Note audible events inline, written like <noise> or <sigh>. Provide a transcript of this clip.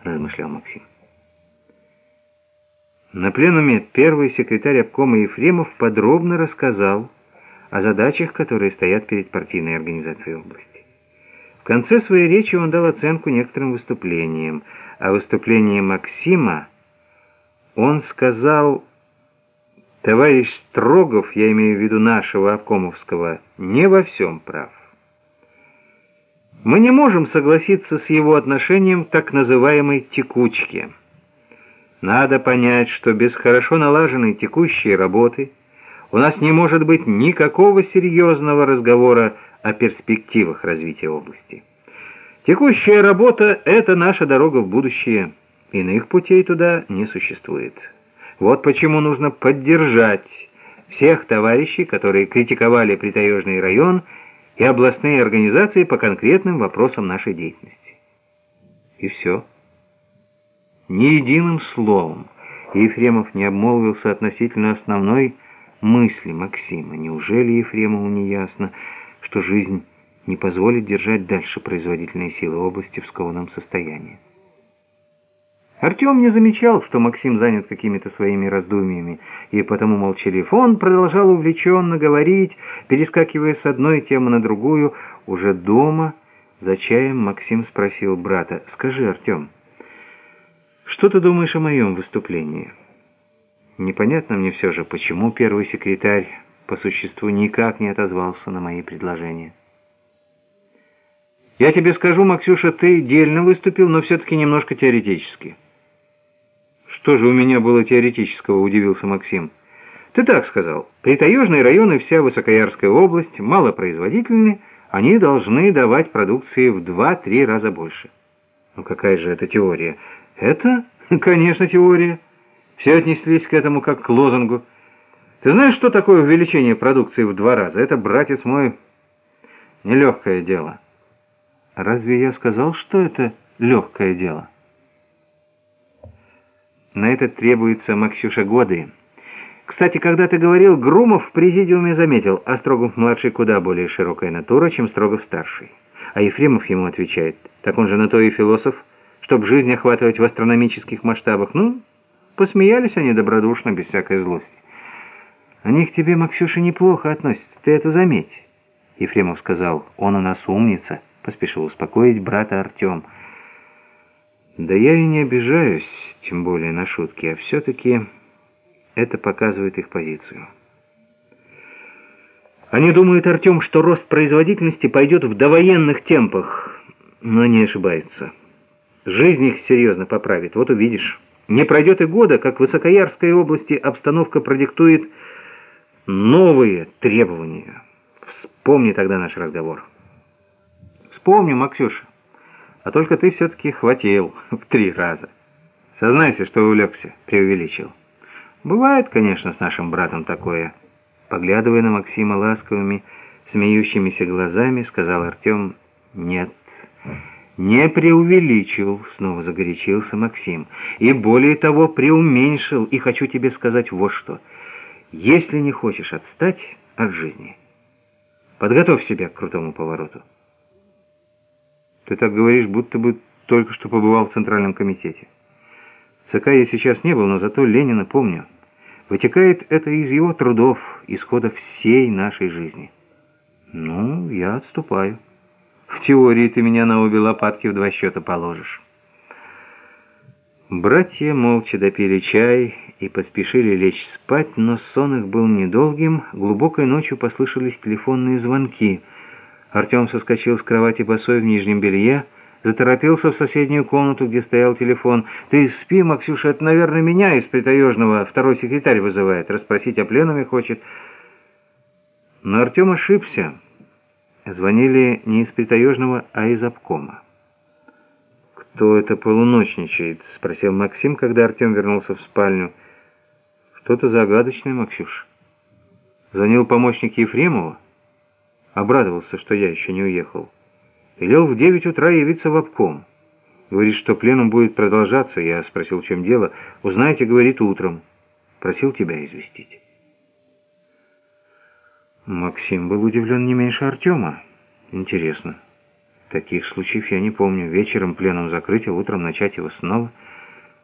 — размышлял Максим. На пленуме первый секретарь обкома Ефремов подробно рассказал о задачах, которые стоят перед партийной организацией области. В конце своей речи он дал оценку некоторым выступлениям, а выступление Максима он сказал, товарищ Строгов, я имею в виду нашего обкомовского, не во всем прав. Мы не можем согласиться с его отношением к так называемой «текучке». Надо понять, что без хорошо налаженной текущей работы у нас не может быть никакого серьезного разговора о перспективах развития области. Текущая работа — это наша дорога в будущее. Иных путей туда не существует. Вот почему нужно поддержать всех товарищей, которые критиковали Притаежный район и областные организации по конкретным вопросам нашей деятельности. И все. Ни единым словом Ефремов не обмолвился относительно основной мысли Максима. Неужели Ефремову не ясно, что жизнь не позволит держать дальше производительные силы области в скованном состоянии? Артем не замечал, что Максим занят какими-то своими раздумьями, и потому молчалив. Он продолжал увлеченно говорить, перескакивая с одной темы на другую. Уже дома за чаем Максим спросил брата, «Скажи, Артем, что ты думаешь о моем выступлении?» Непонятно мне все же, почему первый секретарь по существу никак не отозвался на мои предложения. «Я тебе скажу, Максюша, ты дельно выступил, но все-таки немножко теоретически». «Что же у меня было теоретического?» – удивился Максим. «Ты так сказал. Притаежные районы, вся Высокоярская область, малопроизводительны, они должны давать продукции в два-три раза больше». «Ну какая же это теория?» «Это, <laughs> конечно, теория». Все отнеслись к этому как к лозунгу. Ты знаешь, что такое увеличение продукции в два раза? Это, братец мой, нелегкое дело. Разве я сказал, что это легкое дело?» На это требуется Максюша годы. Кстати, когда ты говорил, Грумов в президиуме заметил, а Строгов-младший куда более широкая натура, чем Строгов-старший. А Ефремов ему отвечает, так он же на то и философ, чтобы жизнь охватывать в астрономических масштабах. Ну, посмеялись они добродушно, без всякой злости. Они к тебе, Максюша, неплохо относятся, ты это заметь. Ефремов сказал, он у нас умница, поспешил успокоить брата Артем. Да я и не обижаюсь, тем более на шутки, а все-таки это показывает их позицию. Они думают, Артем, что рост производительности пойдет в довоенных темпах, но не ошибаются. Жизнь их серьезно поправит, вот увидишь. Не пройдет и года, как в Высокоярской области обстановка продиктует новые требования. Вспомни тогда наш разговор. Вспомню, Максюша. А только ты все-таки хватил в три раза. Сознайся, что увлекся, преувеличил. Бывает, конечно, с нашим братом такое. Поглядывая на Максима ласковыми, смеющимися глазами, сказал Артем, нет, не преувеличил, снова загорячился Максим. И более того, преуменьшил, и хочу тебе сказать вот что. Если не хочешь отстать от жизни, подготовь себя к крутому повороту. Ты так говоришь, будто бы только что побывал в Центральном комитете. ЦК я сейчас не был, но зато Ленина помню. Вытекает это из его трудов, исхода всей нашей жизни. Ну, я отступаю. В теории ты меня на обе лопатки в два счета положишь. Братья молча допили чай и поспешили лечь спать, но сон их был недолгим. Глубокой ночью послышались телефонные звонки. Артем соскочил с кровати босой в нижнем белье, заторопился в соседнюю комнату, где стоял телефон. «Ты спи, Максюша, это, наверное, меня из Притаежного второй секретарь вызывает, расспросить о пленуме хочет». Но Артем ошибся. Звонили не из Притаежного, а из обкома. «Кто это полуночничает?» — спросил Максим, когда Артем вернулся в спальню. «Что-то загадочное, Максюш. Звонил помощник Ефремова. Обрадовался, что я еще не уехал». Велел в девять утра явиться в обком. Говорит, что пленум будет продолжаться. Я спросил, в чем дело. Узнаете, говорит, утром. Просил тебя известить. Максим был удивлен не меньше Артема. Интересно. Таких случаев я не помню. Вечером пленум закрыть, а утром начать его снова —